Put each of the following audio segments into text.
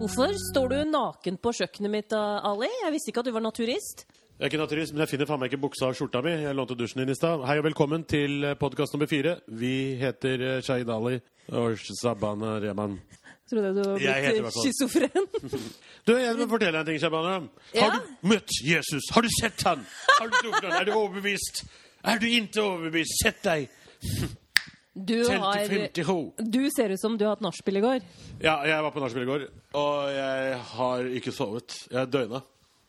Hvorfor står du naken på kjøkkenet mitt, Ali? Jeg visste ikke at du var naturist. Jeg er ikke naturist, men jeg finner faen meg ikke buksa og skjorta mi. Jeg lånte dusjen din i stad. Hei og velkommen til podkast nummer fire. Vi heter eh, Shahid Ali og Shabana Rehman. Trodde du var blitt schizofren. Du, jeg vil fortelle deg en ting, Shabana. Ja? Har du møtt Jesus? Har du sett han? Har du truffet han? Er du overbevist? Er du ikke overbevist? Sett deg! Du, har, til 50 ho. du ser ut som du har hatt nachspiel i går. Ja, jeg var på nachspiel i går, og jeg har ikke sovet. Jeg døgna.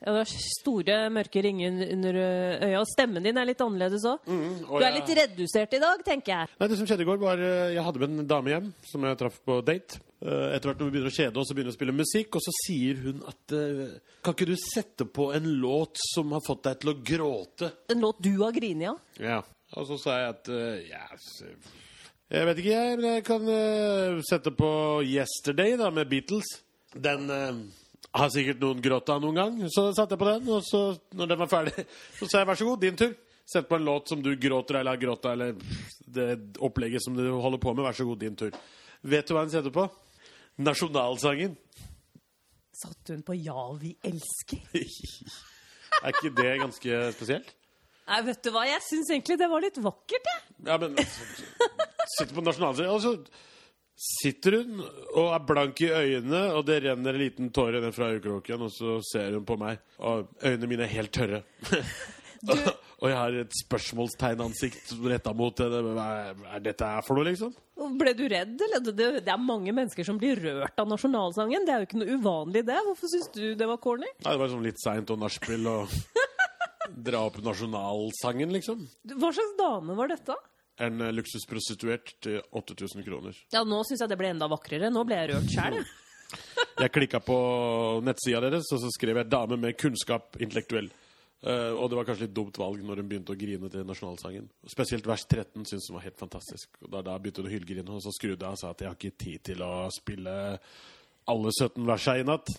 Ja, du har store, mørke ringer under øya, og stemmen din er litt annerledes òg. Mm, Du er jeg- litt redusert i dag, tenker jeg. Nei, det som skjedde i går var eh, Jeg hadde med en dame hjem Som jeg traff på date Eh, Etter hvert når vi begynner å kjede oss Og begynner å spille musikk Og så sier hun at eh, Kan ikke du sette på en låt Som har fått deg til å gråte En låt du har grinet av. Ja Og så sa jeg at ja, Jeg vet ikke jeg Men jeg kan uh, sette på Yesterday da Med Beatles Den uh, har sikkert noen grått av noen gang Så satte jeg på den Og så når den var ferdig Så sa jeg vær så god, din tur Sett på en låt som du gråter eller har grått av Eller det opplegget som du holder på med Vær så god, din tur Vet du hva den setter på? Nasjonalsangen Satte hun på 'Ja, vi elsker'? Er ikke det ganske spesielt? Nei, vet du hva, jeg syns egentlig det var litt vakkert, jeg. Ja, men Sitter på nasjonalsangen Og så sitter hun og er blank i øynene Og det renner en liten tåre ned fra øyekroken Og så ser hun på meg Og øynene mine er helt tørre Og jeg har et spørsmålstegnansikt Rettet mot henne Hva er- dette her for noe liksom? Ble du redd, eller? Det, det er mange mennesker som blir rørt av nasjonalsangen. Det er jo ikke noe uvanlig, det. Hvorfor syns du det var corny? Nei, det var sånn litt seint og nachspiel Og dra opp nasjonalsangen liksom Hva slags dame var dette? En uh, luksusprostituert til 8000 kroner Ja, nå syns jeg det ble enda vakrere. Nå ble jeg rørt sjæl, jeg. Jeg klikka på nettsida deres, og så skrev jeg 'dame med kunnskap intellektuell'. Uh, og det var kanskje litt dumt valg når hun begynte å grine til nasjonalsangen. Spesielt vers 13 syntes hun var helt fantastisk. Og da, da begynte hun å hylgrine, og så skrudde jeg og sa at jeg har ikke tid til å spille alle 17 versa i natt.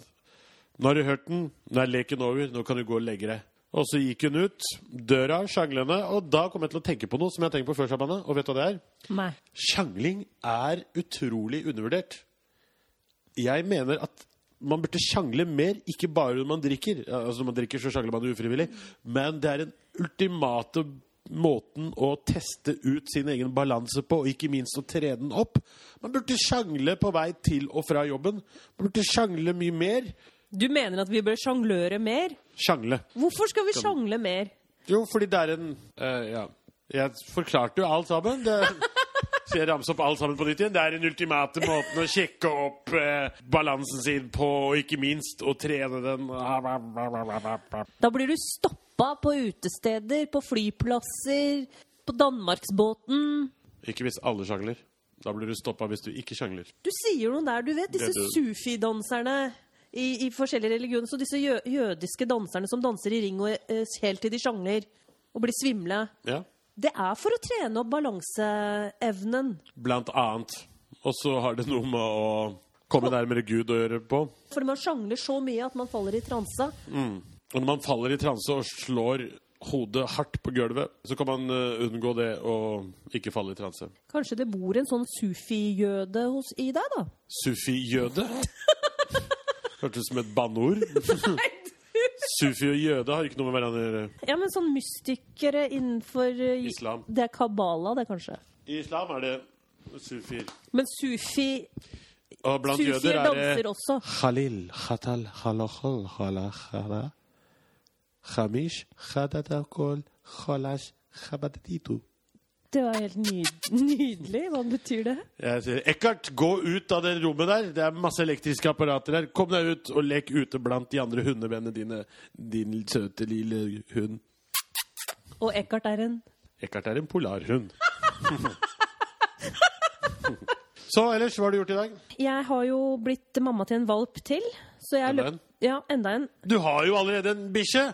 Nå har du hørt den, nå er leken over, nå kan du gå og legge deg. Og så gikk hun ut, døra sjanglende, og da kom jeg til å tenke på noe som jeg har tenkt på før, Shabane, og vet du hva det er? Nei. Sjangling er utrolig undervurdert. Jeg mener at man burde sjangle mer, ikke bare når man drikker. Altså Når man drikker, så sjangler man ufrivillig. Men det er den ultimate måten å teste ut sin egen balanse på, og ikke minst å tre den opp. Man burde sjangle på vei til og fra jobben. Man burde sjangle mye mer. Du mener at vi bør sjangløre mer? Sjangle. Hvorfor skal vi sjangle mer? Jo, fordi det er en eh, Ja. Jeg forklarte jo alt sammen. Det, så jeg ramser opp alt sammen på nytt igjen. Det er den ultimate måten å sjekke opp eh, balansen sin på, og ikke minst å trene den. Da blir du stoppa på utesteder, på flyplasser, på Danmarksbåten. Ikke hvis alle sjangler. Da blir du stoppa hvis du ikke sjangler. Du sier noe der, du vet. Disse Det du- sufi-danserne i, i forskjellige religioner. Så disse jø jødiske danserne som danser i ring og, eh, helt til de sjangler og blir svimle. Ja. Det er for å trene opp balanseevnen. Blant annet. Og så har det noe med å komme nærmere Gud å gjøre på. Fordi man sjangler så mye at man faller i transe. Og når man faller i transe og slår hodet hardt på gulvet, så kan man uh, unngå det og ikke falle i transe. Kanskje det bor en sånn sufi-jøde hos- i deg, da? Sufi-jøde? Hørtes ut som et banneord. Sufi og jøde har ikke noe med hverandre å gjøre. Ja, men sånn mystikere innenfor uh, Islam. Det er kabala, det, kanskje. I islam er det sufier. Men sufi Og blant Sufier jøder er danser det også. Halil, khatal, halachal, halachara, Hamish, khadatakol, khalash, khabadatitu. Det var helt nyd nydelig. Hva betyr det? Jeg sier, Eckhart, gå ut av det rommet der. Det er masse elektriske apparater der. Kom deg ut og lek ute blant de andre hundevennene dine. Din søte lille hund. Og Eckhart er en Eckhart er en polarhund. Så ellers, hva har du gjort i dag? Jeg har jo blitt mamma til en valp til. Så jeg Enda en? Ja, enda en. Du har jo allerede en bikkje!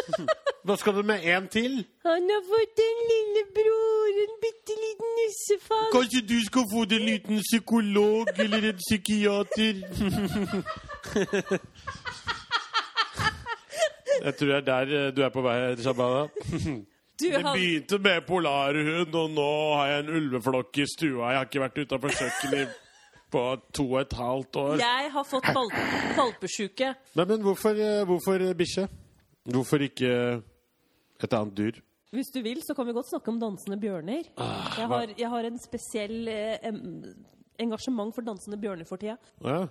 Hva skal du med en til? Han har fått en lillebror, en bitte liten nissefant. Kanskje du skal få deg en liten psykolog eller en psykiater? Jeg tror det er der eh, du er på vei, Shabana. Det begynte med polarhund, og nå har jeg en ulveflokk i stua. Jeg har ikke vært utafor kjøkkenet på to og et halvt år. Jeg har fått valp valpesjuke. Nei, men hvorfor, eh, hvorfor bikkje? Hvorfor ikke et annet dyr? Hvis du vil, så kan vi godt snakke om dansende bjørner. Ah, Jeg har, jeg har en spesiell eh, em, engasjement for dansende bjørner for tida. Ja.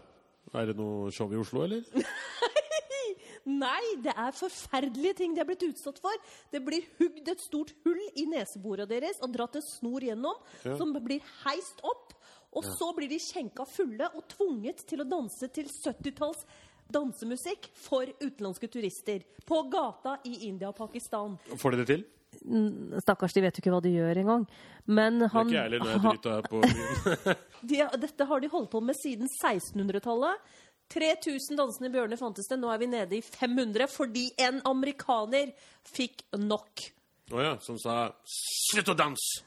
Er det noe show i Oslo, eller? Nei, det er forferdelige ting de er blitt utsatt for. Det blir hugd et stort hull i neseborene deres og dratt en snor gjennom, Ja. som blir heist opp. Og så blir de skjenka fulle og tvunget til å danse til 70-talls dansemusikk for utenlandske turister. På gata i India og Pakistan. Får de det til? Stakkars, de vet jo ikke hva de gjør engang. Men Det er ikke jeg heller når jeg ha- her på byen. de, Dette har de holdt på med siden 1600-tallet. 3000 dansende bjørner fantes det. Nå er vi nede i 500 fordi en amerikaner fikk nok. Å ja, som sa 'slutt å danse'.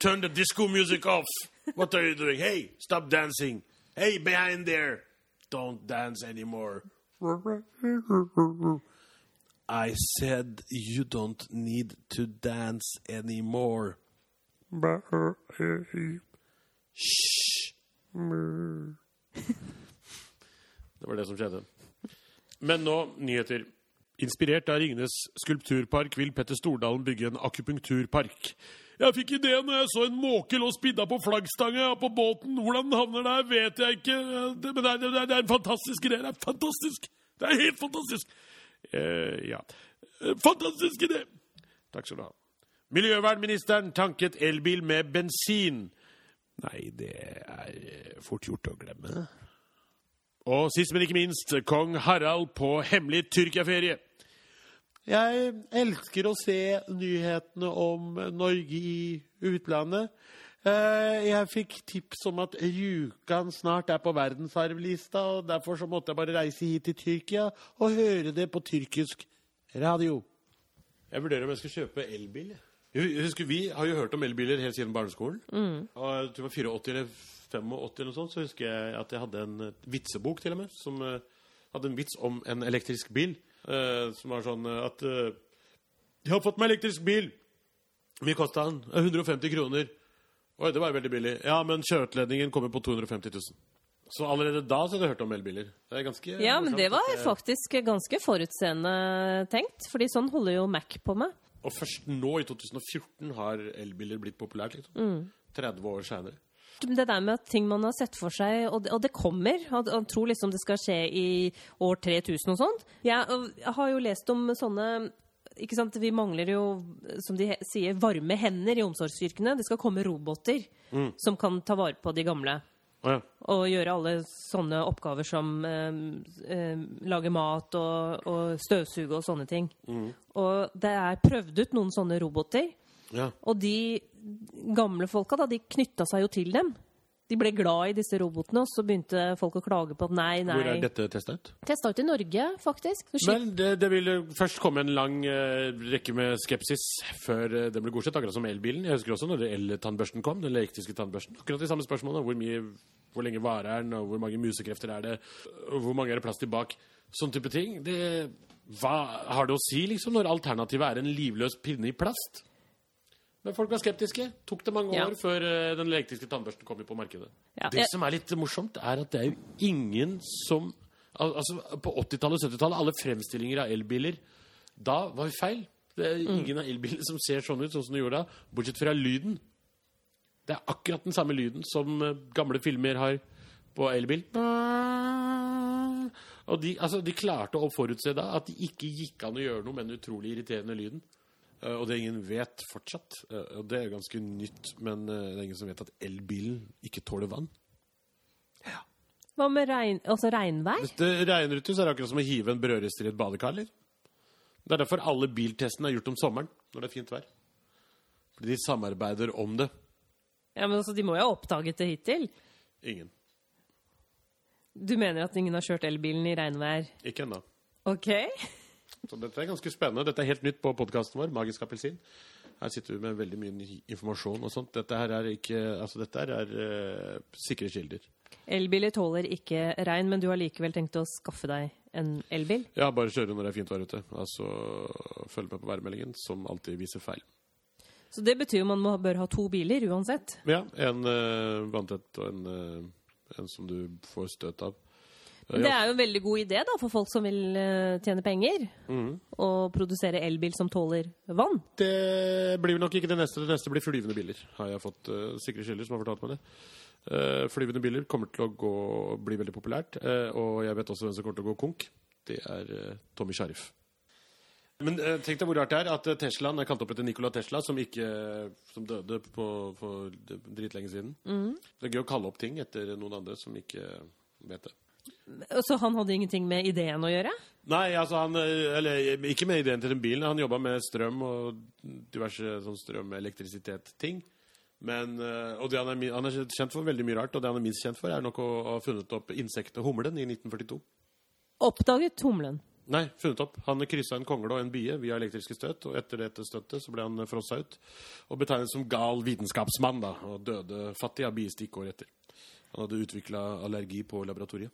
Turn the disco music off. What are you doing? Hey, stop dancing. Hey, behind there. Don't dance anymore. I said you don't need to dance anymore. Shh. Det var det som skjedde. Men nå nyheter. Inspirert av Ringnes skulpturpark vil Petter Stordalen bygge en akupunkturpark. Jeg fikk ideen når jeg så en måke lå spidda på flaggstanga på båten. Hvordan den havner der, vet jeg ikke. Men det er, det er, en fantastisk idé. Det er fantastisk! Det er helt fantastisk! Eh, ja. Fantastisk idé! Takk skal du ha. Miljøvernministeren tanket elbil med bensin. Nei, det er eh, fort gjort å glemme. Og sist, men ikke minst, kong Harald på hemmelig Tyrkia-ferie. Jeg elsker å se nyhetene om Norge i utlandet. Eh, Jeg fikk tips om at Rjukan snart er på verdensarvlista, og derfor så måtte jeg bare reise hit til Tyrkia og høre det på tyrkisk radio. Jeg vurderer om jeg skal kjøpe elbil. Husker Vi har jo hørt om elbiler helt siden barneskolen. Og jeg tror det var 84 eller 85 eller noe sånt, så husker jeg at jeg hadde en vitsebok til og med, som eh, hadde en vits om en elektrisk bil. Eh, som var sånn eh, at uh, Jeg har fått meg elektrisk bil! Mye kosta den? «Eh, 150 kroner. Oi, det var veldig billig. Ja, men kjøreutledningen kommer på 250 000. Så allerede da så hadde jeg hørt om elbiler. Det er ganske Ja, men det var jeg- faktisk ganske forutseende tenkt. Fordi sånn holder jo Mac på med. Og først nå, i 2014, har elbiler blitt populært. liksom. 30 år seinere. Det der med at ting man har sett for seg, og det, og det kommer Han tror liksom det skal skje i år 3000 og sånt. Jeg, jeg har jo lest om sånne ikke sant, Vi mangler jo, som de sier, varme hender i omsorgsyrkene. Det skal komme roboter som kan ta vare på de gamle. Ja. Og gjøre alle sånne oppgaver som eh, eh, lage mat og, og støvsuge og sånne ting. Og det er prøvd ut noen sånne roboter. Ja. Og de gamle folka, da, de knytta seg jo til dem. De ble glad i disse robotene, og så begynte folk å klage på at nei, nei Hvor er dette testa ut? Testa ut i Norge, faktisk. Men det, det ville først komme en lang uh, rekke med skepsis før uh, den ble godkjent, akkurat som elbilen. Jeg husker også når el-tannbørsten kom, den elektriske tannbørsten. Akkurat de samme spørsmålene. Hvor, mye, hvor lenge varer den, og hvor mange musekrefter er det, og hvor mange er det plass til bak? Sånn type ting. Det, hva har det å si, liksom, når alternativet er en livløs pinne i plast? Men folk var skeptiske. Tok det mange Ja. år før eh, den elektriske tannbørsten kom på markedet. Ja, det som er litt morsomt, er at det er jo ingen som altså, På 80-tallet og 70-tallet, alle fremstillinger av elbiler da var jo feil. Det er ingen av elbilene som ser sånn ut, sånn som de gjorde da, bortsett fra lyden. Det er akkurat den samme lyden som eh, gamle filmer har på elbil. Og de, altså, de klarte å forutse da at det ikke gikk an å gjøre noe med den utrolig irriterende lyden. Eh, og det ingen vet fortsatt, eh, og det er ganske nytt, men eh, det er ingen som vet at elbilen ikke tåler vann. Ja. Hva med regn, altså regnvær? Hvis det regner ute, så er det akkurat som å hive en brødrister i et badekar. eller? Det er derfor alle biltestene er gjort om sommeren, når det er fint vær. Fordi de samarbeider om det. Ja, men altså, De må jo ha oppdaget det hittil. Ingen. Du mener at ingen har kjørt elbilen i regnvær? Ikke ennå. OK. Så dette er ganske spennende. Dette er helt nytt på podkasten vår, Magisk appelsin. Her sitter vi med veldig mye informasjon og sånt. Dette her er ikke Altså, dette her er uh, sikre kilder. Elbiler tåler ikke regn, men du har likevel tenkt å skaffe deg en elbil? Ja, bare kjøre når det er fint vær ute. Altså følg med på værmeldingen, som alltid viser feil. Så det betyr man må, bør ha to biler uansett. Ja, en uh, vanntett og en, uh, en som du får støt av. Eh, Det er jo en veldig god idé da, for folk som vil eh, tjene penger. Mm. Og produsere elbil som tåler vann. Det blir nok ikke det neste. Det neste blir flyvende biler, har jeg fått uh, sikre kilder som har fortalt meg det. Uh, flyvende biler kommer til å gå, bli veldig populært, Uh, og jeg vet også hvem som kommer til å gå konk. Det er eh, Tommy Sharif. Men eh, tenk deg hvor rart det er at eh, Teslaen er kalt opp etter Nikola Tesla, som, ikke, som døde på, for dritlenge siden. Det er gøy å kalle opp ting etter noen andre som ikke vet det. Så han hadde ingenting med ideen å gjøre? Nei, altså han eh, Eller ikke med ideen til den bilen. Han jobba med strøm og diverse sånn strøm-elektrisitet-ting. Men, eh, og det han, er, han er kjent for veldig mye rart, og det han er minst kjent for, er nok å ha funnet opp insektet humlen i 1942. Oppdaget humlen. Nei, funnet opp. Han kryssa en kongle og en bie via elektriske støt, og etter dette støttet så ble han frossa ut og betegnet som gal vitenskapsmann, da, og døde fattig av biestikk året etter. Han hadde utvikla allergi på laboratoriet.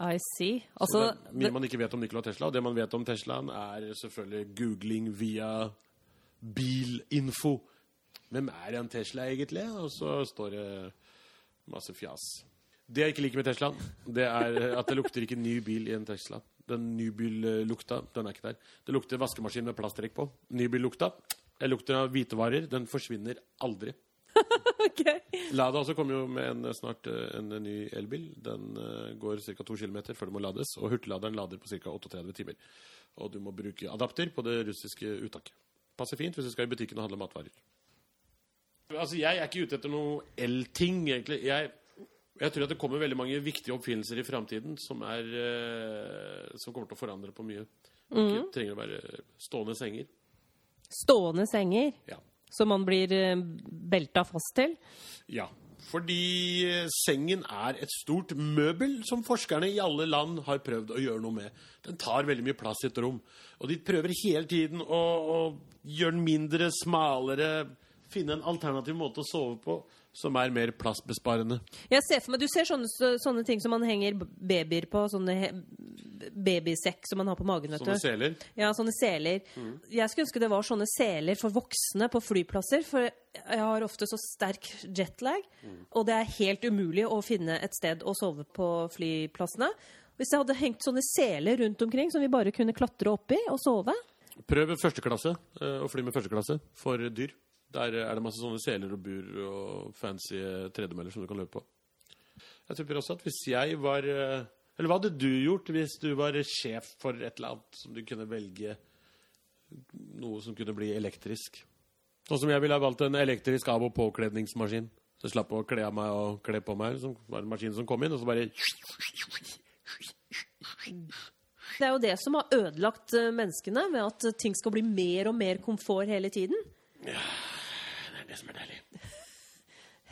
I see. Så Altså, det er mye man ikke vet om Nikola Tesla. Og det man vet om Teslaen, er selvfølgelig googling via bilinfo. Hvem er en Tesla, egentlig? Og så står det masse fjas. Det jeg ikke liker med Teslaen, det er at det lukter ikke ny bil i en Tesla. Den nybillukta, den er ikke der. Det lukter vaskemaskin med plasttrekk på. Nybillukta. Det lukter av hvitevarer. Den forsvinner aldri. ok. Lada også kommer jo med en, snart eh, en ny elbil. Den eh, går ca. 2 km før det må lades, og hurtigladeren lader på ca. 38 timer. Og du må bruke adapter på det russiske uttaket. Passer fint hvis du skal i butikken og handle matvarer. Altså, Jeg er ikke ute etter noe el-ting, egentlig. Jeg, jeg tror at det kommer veldig mange viktige oppfinnelser i framtiden som, er, eh, som kommer til å forandre på mye. Ikke trenger å være stående senger. Stående senger Ja. Som man blir eh, belta fast til. Ja, fordi eh, sengen er et stort møbel som forskerne i alle land har prøvd å gjøre noe med. Den tar veldig mye plass i et rom. Og de prøver hele tiden å, å gjøre den mindre, smalere, finne en alternativ måte å sove på som er mer plassbesparende. Jeg ser for meg, Du ser sånne, sånne ting som man henger babyer på. Sånne babysekk som man har på magen. Sånne seler. Ja, sånne seler. Jeg skulle ønske det var sånne seler for voksne på flyplasser. For jeg har ofte så sterk jetlag, og det er helt umulig å finne et sted å sove på flyplassene. Hvis jeg hadde hengt sånne seler rundt omkring som vi bare kunne klatre oppi og sove Prøv førsteklasse, eh, å fly med førsteklasse for dyr. Der er det masse sånne seler og bur og fancy tredemøller som du kan løpe på. Jeg tipper også at hvis jeg var eh, Eller hva hadde du gjort hvis du var sjef for et eller annet som du kunne velge noe som kunne bli elektrisk? Sånn som jeg ville ha valgt en elektrisk av- og påkledningsmaskin. Så jeg slapp å kle av meg og kle på meg. Det var en maskin som kom inn, og så bare Det er jo det som har ødelagt eh, menneskene, ved at ting skal bli mer og mer komfort hele tiden. Ja, Det er det som er deilig.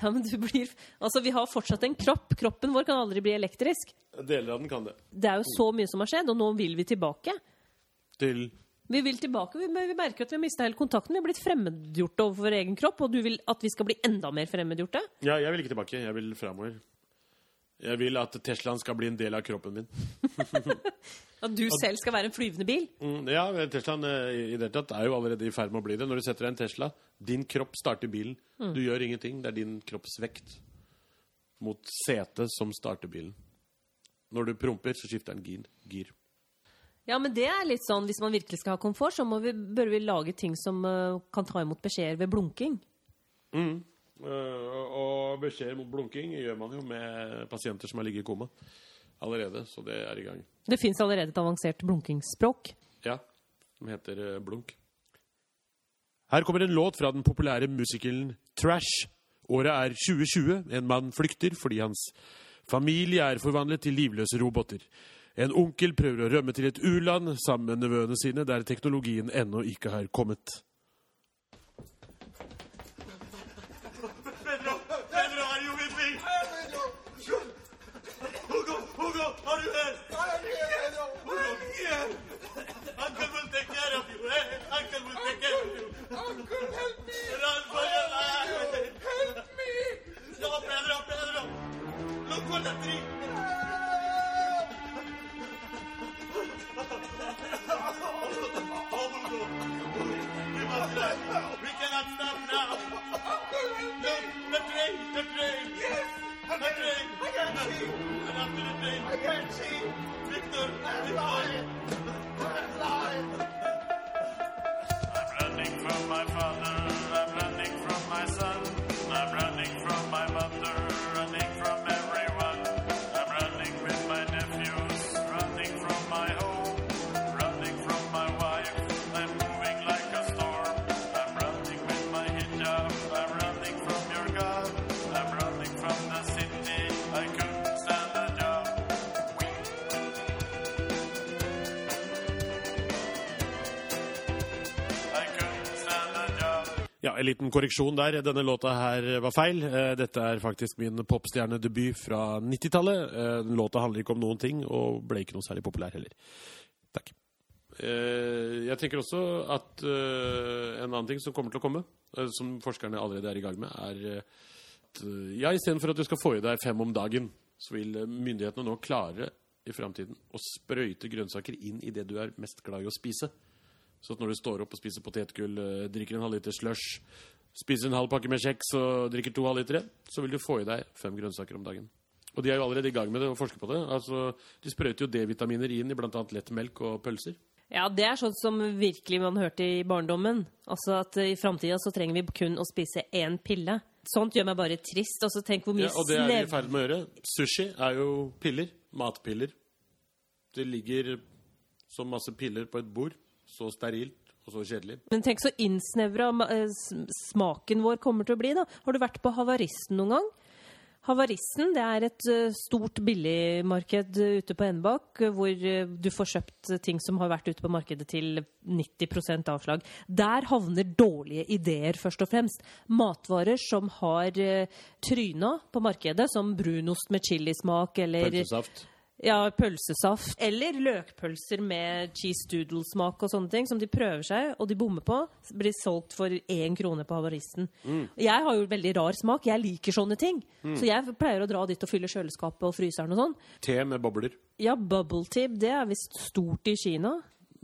Ja, men du blir Altså, vi har fortsatt en kropp. Kroppen vår kan aldri bli elektrisk. Deler av den kan det. Det er jo så mye som har skjedd, og nå vil vi tilbake. Til Vi vil tilbake, vi, vi merker at vi har mista hele kontakten. Vi har blitt fremmedgjorte overfor vår egen kropp, og du vil at vi skal bli enda mer fremmedgjorte? Ja, jeg vil ikke tilbake. Jeg vil framover. Jeg vil at Teslaen skal bli en del av kroppen min. At du selv skal være en flyvende bil? Mm, ja, Teslaen eh, i det tatt er jo allerede i ferd med å bli det. Når du setter deg en Tesla, din kropp starter bilen. Du gjør ingenting. Det er din kroppsvekt mot setet som starter bilen. Når du promper, så skifter den gir. gir. Ja, men det er litt sånn, hvis man virkelig skal ha komfort, så må vi, bør vi lage ting som uh, kan ta imot beskjeder ved blunking. Eh, og beskjeder mot blunking gjør man jo med pasienter som har ligget i koma allerede. Så det er i gang. Det fins allerede et avansert blunkingsspråk. Ja, som heter eh, Blunk. Her kommer en låt fra den populære musikalen Trash. Året er 2020. En mann flykter fordi hans familie er forvandlet til livløse roboter. En onkel prøver å rømme til et u-land sammen med nevøene sine, der teknologien ennå ikke har kommet. Mandantri! we must run. We cannot stop now. The, the train, the train. Yes. The train. I can't see. And after the train. I can't see. Victor. I'm lying. I'm lying. I'm running from my father. En liten korreksjon der. Denne låta her var feil. Eh, Dette er faktisk min popstjernedebut fra 90-tallet. Eh, Låta handler ikke om noen ting, og ble ikke noe særlig populær heller. Takk. Eh, Jeg tenker også at en annen ting som kommer til å komme, som forskerne allerede er i gang med, er at ja, istedenfor at du skal få i deg fem om dagen, så vil myndighetene nå klare i framtiden å sprøyte grønnsaker inn i det du er mest glad i å spise. Så når du står opp og spiser potetgull, eh, drikker en halvliter slush, spiser en halv pakke med kjeks og drikker to halvlitere, så vil du få i deg fem grønnsaker om dagen. Og de er jo allerede i gang med det og forsker på det. Altså, De sprøyter jo D-vitaminer inn i bl.a. lettmelk og pølser. Ja, det er sånn som virkelig man hørte i barndommen. Altså at eh, i framtida så trenger vi kun å spise én pille. Sånt gjør meg bare trist. Altså tenk hvor mye Ja, og det er vi i ferd med å gjøre. Sushi er jo piller. Matpiller. Det ligger som masse piller på et bord. Så sterilt og så kjedelig. Men tenk så innsnevra eh, smaken vår kommer til å bli, da. Har du vært på Havaristen noen gang? Havaristen det er et eh, stort billigmarked eh, ute på Enebakk, eh, hvor du får kjøpt ting som har vært ute på markedet til 90% avslag. Der havner dårlige ideer, først og fremst. Matvarer som har tryna på markedet, som brunost med chilismak eller Pølsesaft. Ja, pølsesaft. Eller løkpølser med cheese doodle-smak og sånne ting, som de prøver seg, og de bommer på. Blir solgt for én krone på Havaristen. Jeg har jo veldig rar smak. Jeg liker sånne ting. Så jeg pleier å dra dit og fylle kjøleskapet og fryseren og sånn. Te med bobler. Ja, bubble tip, det er visst stort i Kina.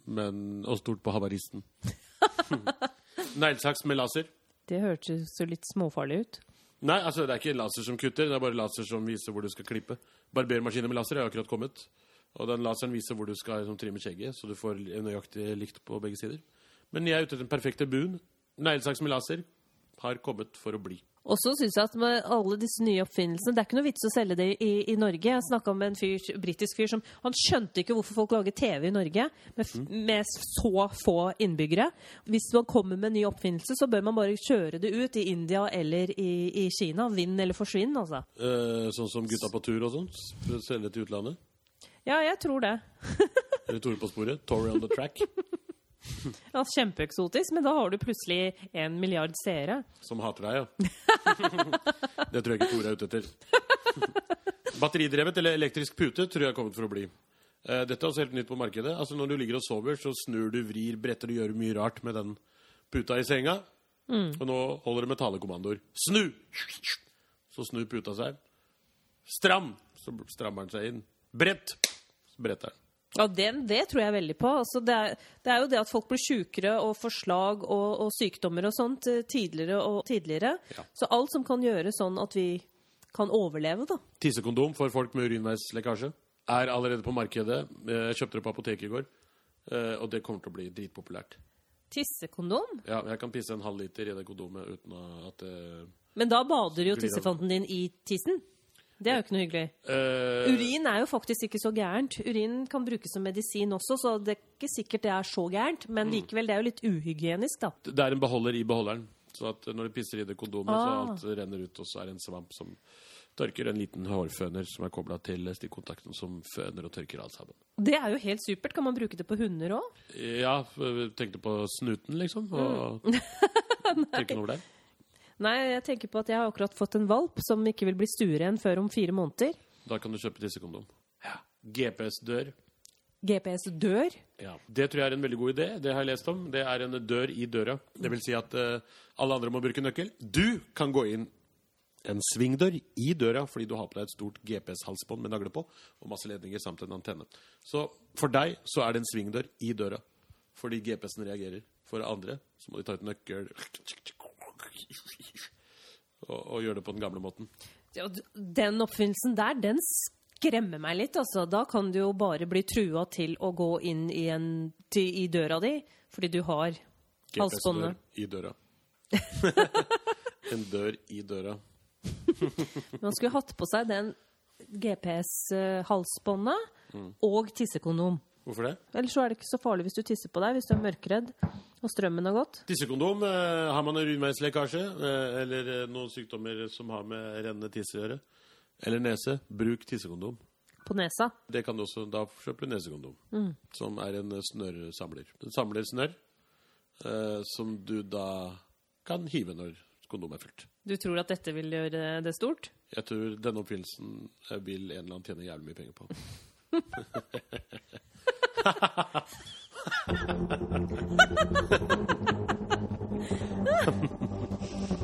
Men, og stort på havaristen. Neglesaks med laser. Det hørtes jo litt småfarlig ut. Nei, altså det er ikke laser som kutter, det er bare laser som viser hvor du skal klippe. Barbermaskiner med laser er akkurat kommet. Og den laseren viser hvor du skal liksom, trimme skjegget, så du får nøyaktig likt på begge sider. Men jeg er ute etter den perfekte buen. Neglesaks med laser har kommet for å bli. Og så syns jeg at med alle disse nye oppfinnelsene Det er ikke noe vits å selge det i, i Norge. Jeg snakka med en fyr, britisk fyr som Han skjønte ikke hvorfor folk lager TV i Norge med, f- med så få innbyggere. Hvis man kommer med en ny oppfinnelse, så bør man bare kjøre det ut i India eller i, i Kina. Vinn eller forsvinn, altså. Eh, sånn som Gutta på tur og sånn. Selge til utlandet. Ja, jeg tror det. Eller Tore på sporet. Tory on the track. Ja, Kjempeeksotisk, men da har du plutselig en milliard seere. Som hater deg, ja. det tror jeg ikke Tore er ute etter. Batteridrevet eller elektrisk pute tror jeg er kommet for å bli. Eh, Dette er også helt nytt på markedet. Altså Når du ligger og sover, så snur du, vrir, bretter og gjør mye rart med den puta i senga. Og nå holder det med talekommandoer. Snu! Så snur puta seg. Stram! Så strammer den seg inn. Brett! Så bretter den. Ja, den, det tror jeg veldig på. Altså, det, er, det er jo det at folk blir sjukere og får slag og, og sykdommer og sånt eh, tidligere og tidligere. Ja. Så alt som kan gjøre sånn at vi kan overleve, da. Tissekondom for folk med urinveislekkasje er allerede på markedet. Eh, Jeg kjøpte det på apoteket i går. Eh, Og det kommer til å bli dritpopulært. Tissekondom? Ja, jeg kan pisse en halv liter i det kondomet uten at det Men da bader jo tissefanten din i tissen. Det er jo ikke noe hyggelig. Uh, Urin er jo faktisk ikke så gærent. Urin kan brukes som medisin også, så det er ikke sikkert det er så gærent. Men likevel, det er jo litt uhygienisk, da. Det er en beholder i beholderen. Så at når du pisser i det kondomet, så Ah. alt renner ut, og så er det en svamp som tørker. En liten hårføner som er kobla til stikkontakten, som føner og tørker alt sammen. Det er jo helt supert. Kan man bruke det på hunder òg? Ja, tenkte på snuten, liksom. Og tenke over det. Nei, jeg tenker på at jeg har akkurat fått en valp som ikke vil bli stueren før om fire måneder. Da kan du kjøpe tissekondom. Ja. GPS-dør. GPS dør. Ja. Det tror jeg er en veldig god idé. Det har jeg lest om. Det er en dør i døra. Det vil si at uh, alle andre må bruke nøkkel. Du kan gå inn en svingdør i døra fordi du har på deg et stort GPS-halsbånd med nagle på og masse ledninger samt en antenne. Så for deg så er det en svingdør i døra fordi GPS-en reagerer. For andre så må de ta ut nøkkel og, og gjøre det på den gamle måten. Ja, Den oppfinnelsen der, den skremmer meg litt, altså. Da kan du jo bare bli trua til å gå inn i, en, til, i døra di fordi du har halsbåndet. i døra. en dør i døra. Man skulle hatt på seg den GPS-halsbåndet og tissekondom. Hvorfor det? Ellers så er det ikke så farlig hvis du tisser på deg hvis du er mørkredd og strømmen har gått. Tissekondom, eh, har man en urinveislekkasje eh, eller eh, noen sykdommer som har med rennende tiss å gjøre, eller nese, bruk tissekondom. På nesa. Det kan du også, Da kjøper du nesekondom, som er en snørrsamler. Den samler snørr, eh, som du da kan hive når kondomet er fylt. Du tror at dette vil gjøre det stort? Jeg tror denne oppfinnelsen vil en eller annen tjene jævlig mye penger på. um.